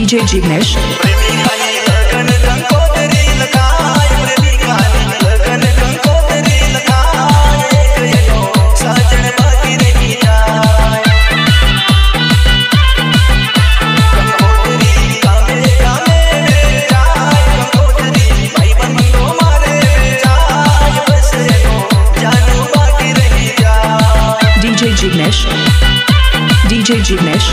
DJ Jignesh. DJ Jignesh. DJ Jignesh.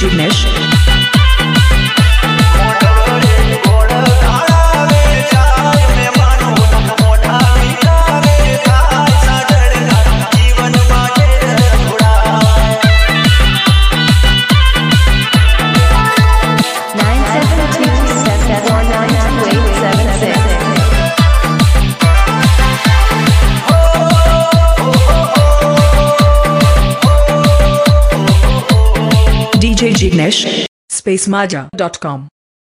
You Nash Jignesh. SpaceMaja.com.